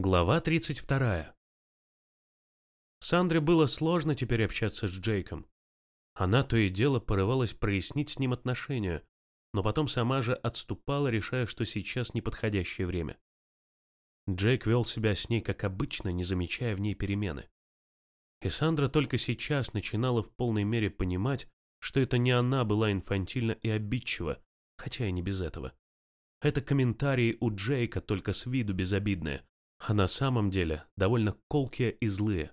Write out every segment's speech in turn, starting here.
Глава 32. Сандре было сложно теперь общаться с Джейком. Она то и дело порывалась прояснить с ним отношения, но потом сама же отступала, решая, что сейчас неподходящее время. Джейк вел себя с ней как обычно, не замечая в ней перемены. И Сандра только сейчас начинала в полной мере понимать, что это не она была инфантильна и обидчива, хотя и не без этого. Это комментарии у Джейка, только с виду безобидные, а на самом деле довольно колкие и злые.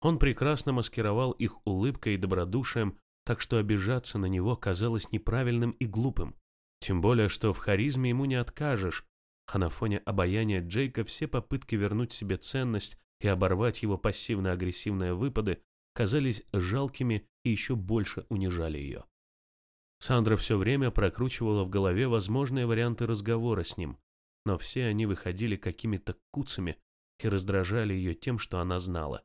Он прекрасно маскировал их улыбкой и добродушием, так что обижаться на него казалось неправильным и глупым. Тем более, что в харизме ему не откажешь, а на фоне обаяния Джейка все попытки вернуть себе ценность и оборвать его пассивно-агрессивные выпады казались жалкими и еще больше унижали ее. Сандра все время прокручивала в голове возможные варианты разговора с ним, но все они выходили какими-то куцами и раздражали ее тем, что она знала.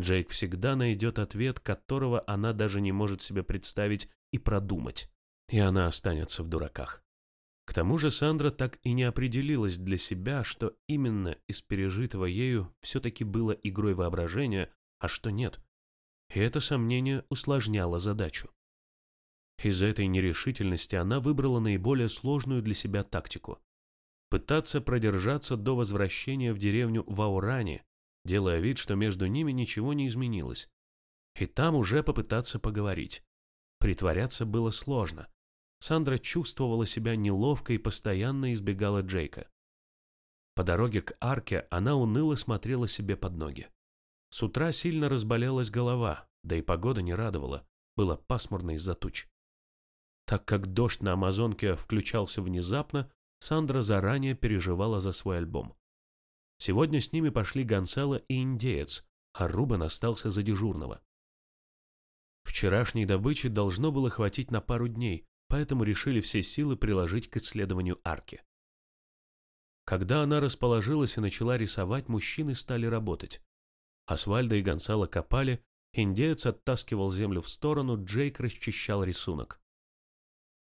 Джейк всегда найдет ответ, которого она даже не может себе представить и продумать, и она останется в дураках. К тому же Сандра так и не определилась для себя, что именно из пережитого ею все-таки было игрой воображения, а что нет. И это сомнение усложняло задачу. Из-за этой нерешительности она выбрала наиболее сложную для себя тактику пытаться продержаться до возвращения в деревню в Ауране, делая вид, что между ними ничего не изменилось. И там уже попытаться поговорить. Притворяться было сложно. Сандра чувствовала себя неловко и постоянно избегала Джейка. По дороге к арке она уныло смотрела себе под ноги. С утра сильно разболелась голова, да и погода не радовала, было пасмурно из-за туч. Так как дождь на Амазонке включался внезапно, Сандра заранее переживала за свой альбом. Сегодня с ними пошли Гонсало и Индеец, а Рубен остался за дежурного. Вчерашней добычи должно было хватить на пару дней, поэтому решили все силы приложить к исследованию арки. Когда она расположилась и начала рисовать, мужчины стали работать. Асвальда и Гонсало копали, индеец оттаскивал землю в сторону, Джейк расчищал рисунок.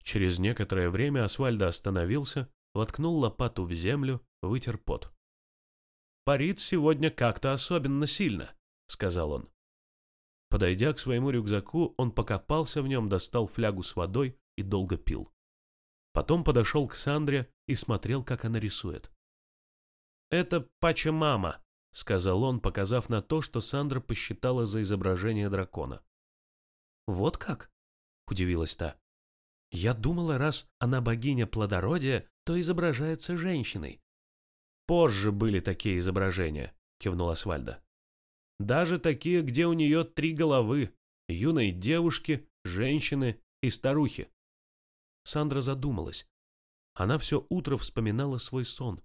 Через некоторое время Асвальда остановился, воткнул лопату в землю, вытер пот. «Парит сегодня как-то особенно сильно», — сказал он. Подойдя к своему рюкзаку, он покопался в нем, достал флягу с водой и долго пил. Потом подошел к Сандре и смотрел, как она рисует. «Это Пача-мама», — сказал он, показав на то, что Сандра посчитала за изображение дракона. «Вот как?» — удивилась та. «Я думала, раз она богиня плодородия, то изображается женщиной. Позже были такие изображения, кивнул Асвальда. Даже такие, где у нее три головы, юной девушки, женщины и старухи. Сандра задумалась. Она все утро вспоминала свой сон.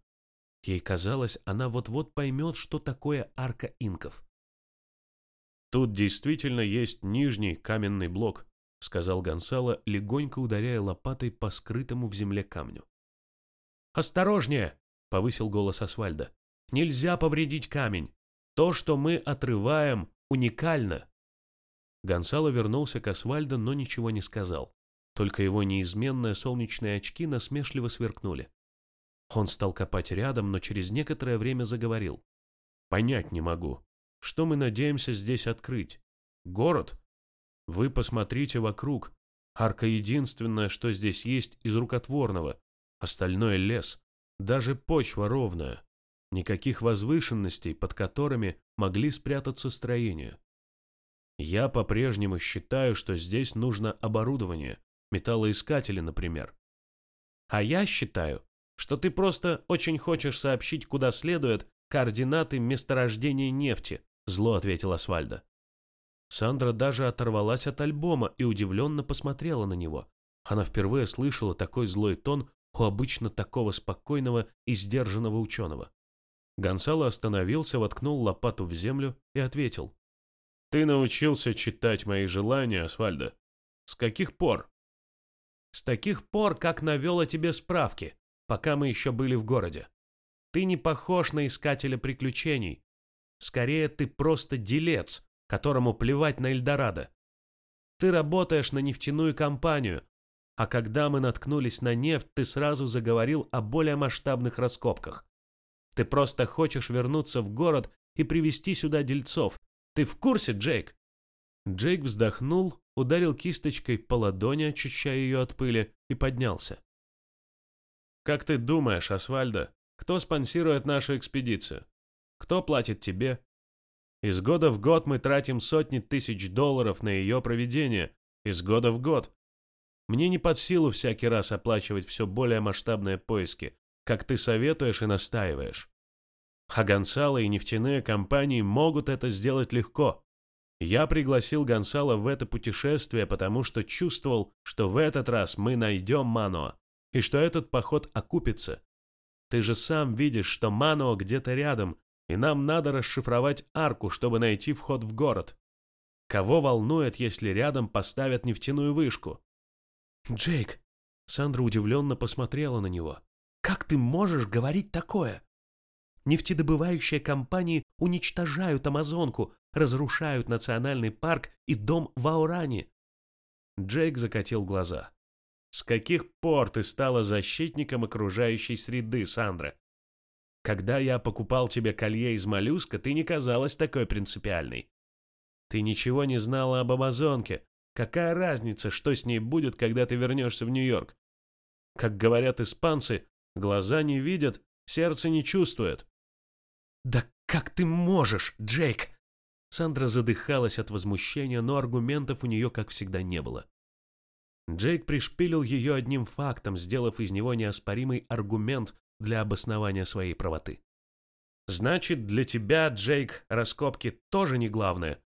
Ей казалось, она вот-вот поймет, что такое арка инков. Тут действительно есть нижний каменный блок, сказал Гонсало, легонько ударяя лопатой по скрытому в земле камню. «Осторожнее!» — повысил голос Асвальда. «Нельзя повредить камень. То, что мы отрываем, уникально». Гонсало вернулся к Асвальдо, но ничего не сказал. Только его неизменные солнечные очки насмешливо сверкнули. Он стал копать рядом, но через некоторое время заговорил. «Понять не могу. Что мы надеемся здесь открыть? Город? Вы посмотрите вокруг. Арка единственная, что здесь есть из рукотворного. Остальное лес, даже почва ровная. Никаких возвышенностей, под которыми могли спрятаться строения. Я по-прежнему считаю, что здесь нужно оборудование, металлоискатели, например. А я считаю, что ты просто очень хочешь сообщить, куда следует, координаты месторождения нефти, зло ответил Асфальда. Сандра даже оторвалась от альбома и удивленно посмотрела на него. Она впервые слышала такой злой тон у обычно такого спокойного и сдержанного ученого. Гонсало остановился, воткнул лопату в землю и ответил. «Ты научился читать мои желания, Асфальдо. С каких пор?» «С таких пор, как навел о тебе справки, пока мы еще были в городе. Ты не похож на искателя приключений. Скорее, ты просто делец, которому плевать на Эльдорадо. Ты работаешь на нефтяную компанию, а когда мы наткнулись на нефть, ты сразу заговорил о более масштабных раскопках. Ты просто хочешь вернуться в город и привести сюда дельцов. Ты в курсе, Джейк?» Джейк вздохнул, ударил кисточкой по ладони, очищая ее от пыли, и поднялся. «Как ты думаешь, Асфальдо, кто спонсирует нашу экспедицию? Кто платит тебе? Из года в год мы тратим сотни тысяч долларов на ее проведение. Из года в год. Мне не под силу всякий раз оплачивать все более масштабные поиски, как ты советуешь и настаиваешь. А Гонсало и нефтяные компании могут это сделать легко. Я пригласил Гонсало в это путешествие, потому что чувствовал, что в этот раз мы найдем Маноа, и что этот поход окупится. Ты же сам видишь, что Маноа где-то рядом, и нам надо расшифровать арку, чтобы найти вход в город. Кого волнует, если рядом поставят нефтяную вышку? Джейк, Сандра удивленно посмотрела на него. Как ты можешь говорить такое? Нефтедобывающие компании уничтожают Амазонку, разрушают национальный парк и дом в Ауране. Джейк закатил глаза. С каких пор ты стала защитником окружающей среды, Сандра? Когда я покупал тебе колье из моллюска, ты не казалась такой принципиальной. Ты ничего не знала об Амазонке. Какая разница, что с ней будет, когда ты вернешься в Нью-Йорк? Как говорят испанцы, глаза не видят, сердце не чувствует. «Да как ты можешь, Джейк?» Сандра задыхалась от возмущения, но аргументов у нее, как всегда, не было. Джейк пришпилил ее одним фактом, сделав из него неоспоримый аргумент для обоснования своей правоты. «Значит, для тебя, Джейк, раскопки тоже не главное»,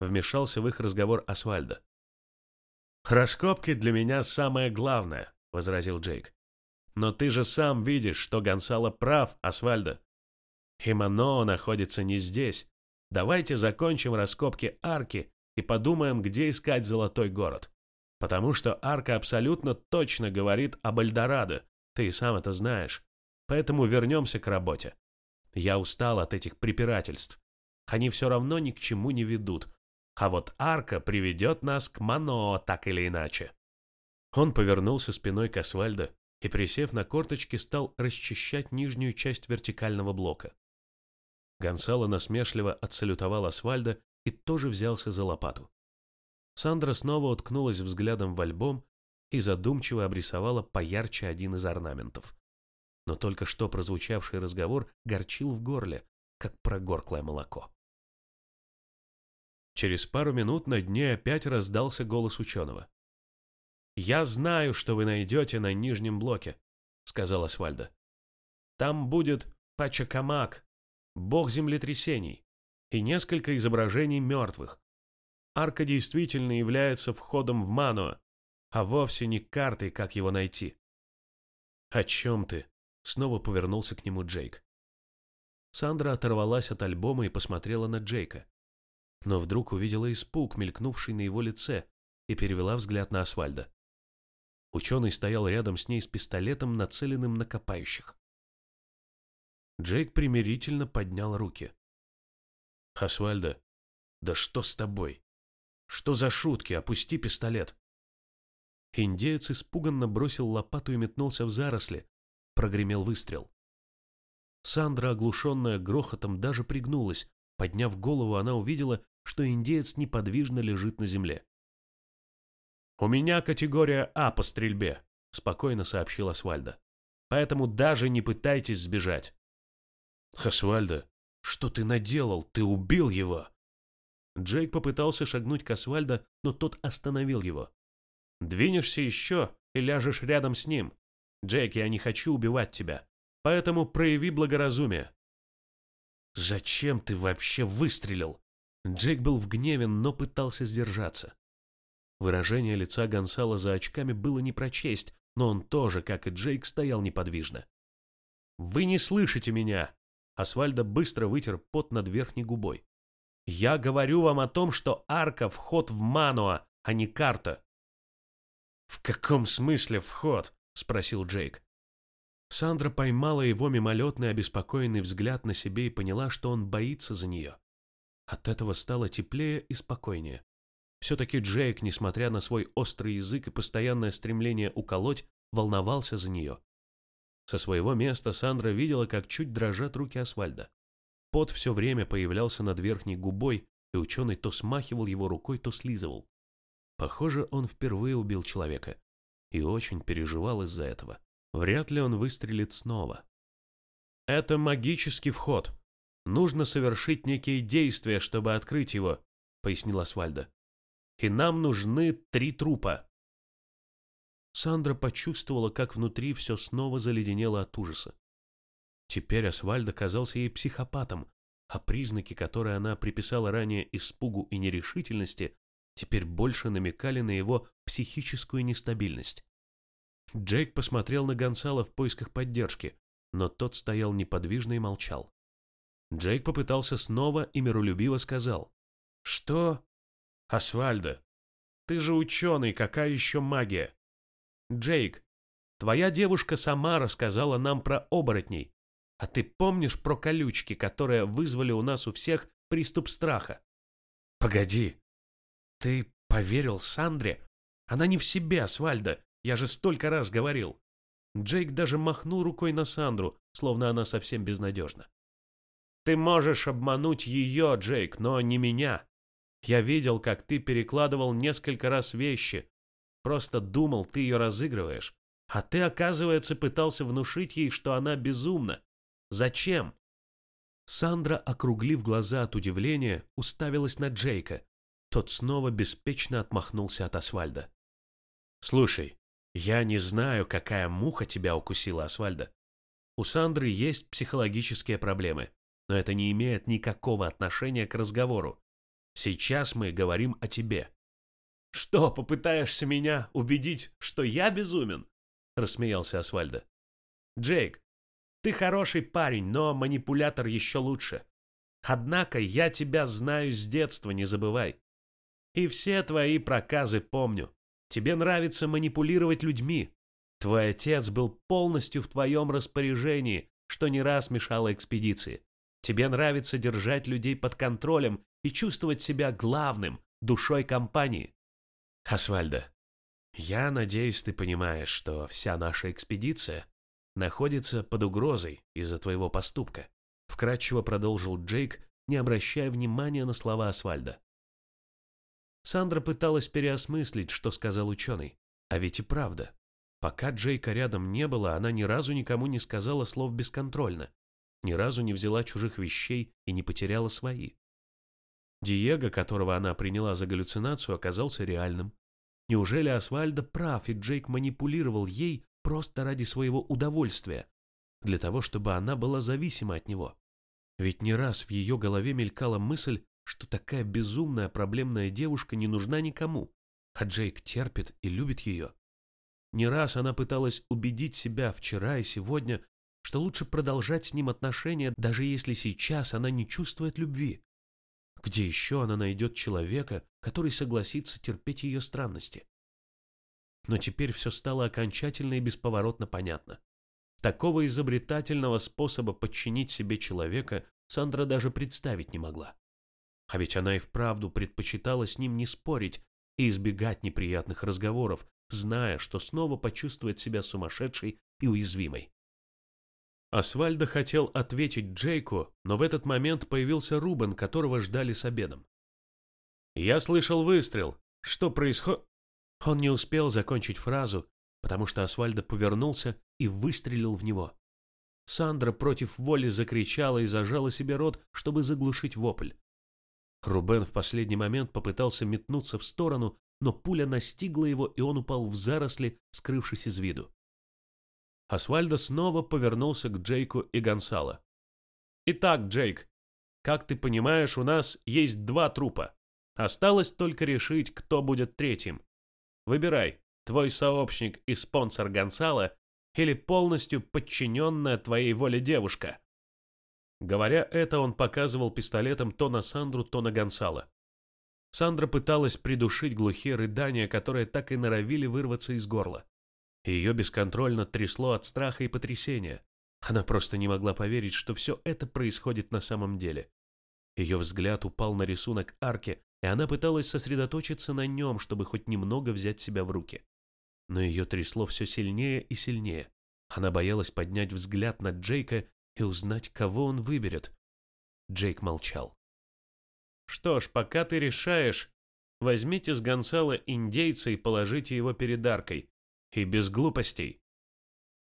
вмешался в их разговор Асвальдо. «Раскопки для меня самое главное», — возразил Джейк. «Но ты же сам видишь, что Гонсало прав, Асвальдо. Химано находится не здесь. Давайте закончим раскопки арки и подумаем, где искать золотой город. Потому что арка абсолютно точно говорит об Эльдорадо, ты и сам это знаешь. Поэтому вернемся к работе. Я устал от этих препирательств. Они все равно ни к чему не ведут. А вот арка приведет нас к Мано, так или иначе. Он повернулся спиной к Асвальдо и, присев на корточки, стал расчищать нижнюю часть вертикального блока. Гонсало насмешливо отсалютовал Асвальдо и тоже взялся за лопату. Сандра снова уткнулась взглядом в альбом и задумчиво обрисовала поярче один из орнаментов но только что прозвучавший разговор горчил в горле, как прогорклое молоко. Через пару минут на дне опять раздался голос ученого. «Я знаю, что вы найдете на нижнем блоке», — сказал Асфальда. «Там будет Пачакамак, бог землетрясений, и несколько изображений мертвых. Арка действительно является входом в Мануа, а вовсе не картой, как его найти». «О чем ты?» Снова повернулся к нему Джейк. Сандра оторвалась от альбома и посмотрела на Джейка. Но вдруг увидела испуг, мелькнувший на его лице, и перевела взгляд на Асфальда. Ученый стоял рядом с ней с пистолетом, нацеленным на копающих. Джейк примирительно поднял руки. «Асфальда, да что с тобой? Что за шутки? Опусти пистолет!» Индеец испуганно бросил лопату и метнулся в заросли, прогремел выстрел. Сандра, оглушенная грохотом, даже пригнулась. Подняв голову, она увидела, что индеец неподвижно лежит на земле. «У меня категория А по стрельбе», — спокойно сообщил Асвальдо. «Поэтому даже не пытайтесь сбежать». «Асвальдо, что ты наделал? Ты убил его!» Джейк попытался шагнуть к Асвальдо, но тот остановил его. «Двинешься еще и ляжешь рядом с ним. Джек, я не хочу убивать тебя, поэтому прояви благоразумие». «Зачем ты вообще выстрелил?» Джек был в гневе, но пытался сдержаться. Выражение лица Гонсала за очками было не прочесть, но он тоже, как и Джейк, стоял неподвижно. «Вы не слышите меня!» Асфальдо быстро вытер пот над верхней губой. «Я говорю вам о том, что арка — вход в Мануа, а не карта». «В каком смысле вход?» спросил Джейк. Сандра поймала его мимолетный обеспокоенный взгляд на себе и поняла, что он боится за нее. От этого стало теплее и спокойнее. Все-таки Джейк, несмотря на свой острый язык и постоянное стремление уколоть, волновался за нее. Со своего места Сандра видела, как чуть дрожат руки Асфальда. Пот все время появлялся над верхней губой, и ученый то смахивал его рукой, то слизывал. Похоже, он впервые убил человека и очень переживал из-за этого. Вряд ли он выстрелит снова. «Это магический вход. Нужно совершить некие действия, чтобы открыть его», — пояснил Асфальда. «И нам нужны три трупа». Сандра почувствовала, как внутри все снова заледенело от ужаса. Теперь Асвальд оказался ей психопатом, а признаки, которые она приписала ранее испугу и нерешительности, теперь больше намекали на его психическую нестабильность. Джейк посмотрел на Гонсала в поисках поддержки, но тот стоял неподвижно и молчал. Джейк попытался снова и миролюбиво сказал. «Что? Асвальда, ты же ученый, какая еще магия?» «Джейк, твоя девушка сама рассказала нам про оборотней. А ты помнишь про колючки, которые вызвали у нас у всех приступ страха?» «Погоди, ты поверил Сандре? Она не в себе, Асвальда, я же столько раз говорил». Джейк даже махнул рукой на Сандру, словно она совсем безнадежна. «Ты можешь обмануть ее, Джейк, но не меня. Я видел, как ты перекладывал несколько раз вещи. Просто думал, ты ее разыгрываешь. А ты, оказывается, пытался внушить ей, что она безумна. Зачем?» Сандра, округлив глаза от удивления, уставилась на Джейка. Тот снова беспечно отмахнулся от Асфальда. «Слушай, я не знаю, какая муха тебя укусила, Асфальда. У Сандры есть психологические проблемы, но это не имеет никакого отношения к разговору. Сейчас мы говорим о тебе. Что, попытаешься меня убедить, что я безумен? Рассмеялся Асфальда. Джейк, ты хороший парень, но манипулятор еще лучше. Однако я тебя знаю с детства, не забывай. И все твои проказы помню. Тебе нравится манипулировать людьми. Твой отец был полностью в твоем распоряжении, что не раз мешало экспедиции. Тебе нравится держать людей под контролем и чувствовать себя главным, душой компании. Асвальда, я надеюсь, ты понимаешь, что вся наша экспедиция находится под угрозой из-за твоего поступка. Вкратчиво продолжил Джейк, не обращая внимания на слова Асвальда. Сандра пыталась переосмыслить, что сказал ученый. А ведь и правда. Пока Джейка рядом не было, она ни разу никому не сказала слов бесконтрольно. Ни разу не взяла чужих вещей и не потеряла свои. Диего, которого она приняла за галлюцинацию, оказался реальным. Неужели Асвальдо прав, и Джейк манипулировал ей просто ради своего удовольствия, для того, чтобы она была зависима от него? Ведь не раз в ее голове мелькала мысль, что такая безумная проблемная девушка не нужна никому, а Джейк терпит и любит ее. Не раз она пыталась убедить себя вчера и сегодня, что лучше продолжать с ним отношения, даже если сейчас она не чувствует любви. Где еще она найдет человека, который согласится терпеть ее странности? Но теперь все стало окончательно и бесповоротно понятно. Такого изобретательного способа подчинить себе человека Сандра даже представить не могла. А ведь она и вправду предпочитала с ним не спорить и избегать неприятных разговоров, зная, что снова почувствует себя сумасшедшей и уязвимой. Асвальдо хотел ответить Джейку, но в этот момент появился Рубен, которого ждали с обедом. «Я слышал выстрел. Что происходит?» Он не успел закончить фразу, потому что Асвальдо повернулся и выстрелил в него. Сандра против воли закричала и зажала себе рот, чтобы заглушить вопль. Рубен в последний момент попытался метнуться в сторону, но пуля настигла его, и он упал в заросли, скрывшись из виду. Асвальдо снова повернулся к Джейку и Гонсало. «Итак, Джейк, как ты понимаешь, у нас есть два трупа. Осталось только решить, кто будет третьим. Выбирай, твой сообщник и спонсор Гонсало или полностью подчиненная твоей воле девушка». Говоря это, он показывал пистолетом то на Сандру, то на Гонсала. Сандра пыталась придушить глухие рыдания, которые так и норовили вырваться из горла. Ее бесконтрольно трясло от страха и потрясения. Она просто не могла поверить, что все это происходит на самом деле. Ее взгляд упал на рисунок арки, и она пыталась сосредоточиться на нем, чтобы хоть немного взять себя в руки. Но ее трясло все сильнее и сильнее. Она боялась поднять взгляд на Джейка и узнать, кого он выберет. Джейк молчал. «Что ж, пока ты решаешь, возьмите с Гонсала индейца и положите его перед аркой. И без глупостей».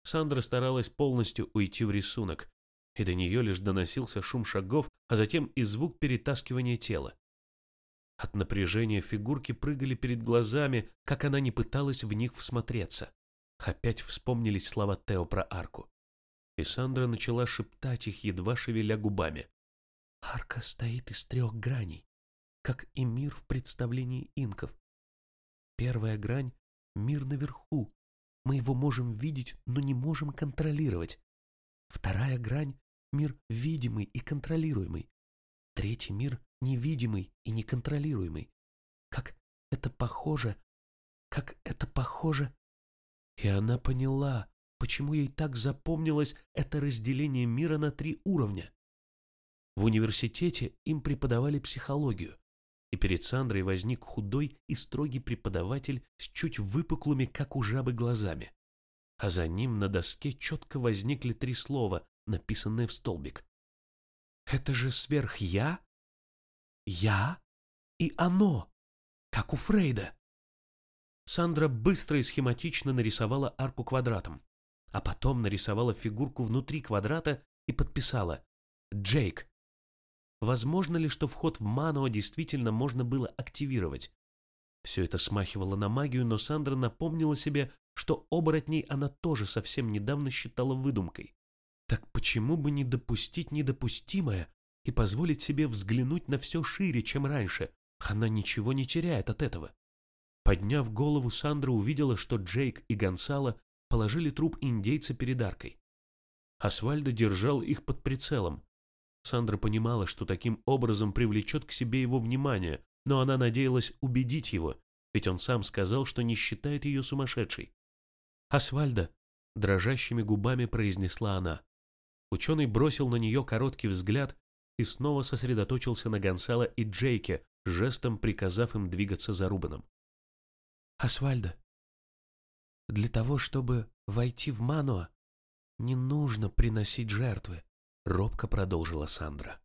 Сандра старалась полностью уйти в рисунок, и до нее лишь доносился шум шагов, а затем и звук перетаскивания тела. От напряжения фигурки прыгали перед глазами, как она не пыталась в них всмотреться. Опять вспомнились слова Тео про арку. И Сандра начала шептать их, едва шевеля губами. «Арка стоит из трех граней, как и мир в представлении инков. Первая грань — мир наверху. Мы его можем видеть, но не можем контролировать. Вторая грань — мир видимый и контролируемый. Третий мир невидимый и неконтролируемый. Как это похоже, как это похоже. И она поняла, почему ей так запомнилось это разделение мира на три уровня. В университете им преподавали психологию, и перед Сандрой возник худой и строгий преподаватель с чуть выпуклыми, как у жабы, глазами. А за ним на доске четко возникли три слова, написанные в столбик. «Это же сверх-я?» Я и оно, как у Фрейда. Сандра быстро и схематично нарисовала арку квадратом, а потом нарисовала фигурку внутри квадрата и подписала «Джейк». Возможно ли, что вход в Мануа действительно можно было активировать? Все это смахивало на магию, но Сандра напомнила себе, что оборотней она тоже совсем недавно считала выдумкой. Так почему бы не допустить недопустимое и позволить себе взглянуть на все шире, чем раньше. Она ничего не теряет от этого. Подняв голову, Сандра увидела, что Джейк и Гонсало положили труп индейца перед аркой. Асвальдо держал их под прицелом. Сандра понимала, что таким образом привлечет к себе его внимание, но она надеялась убедить его, ведь он сам сказал, что не считает ее сумасшедшей. «Асвальдо!» – дрожащими губами произнесла она. Ученый бросил на нее короткий взгляд и снова сосредоточился на Гонсало и Джейке, жестом приказав им двигаться за Рубаном. «Асвальдо, для того, чтобы войти в Мануа, не нужно приносить жертвы», — робко продолжила Сандра.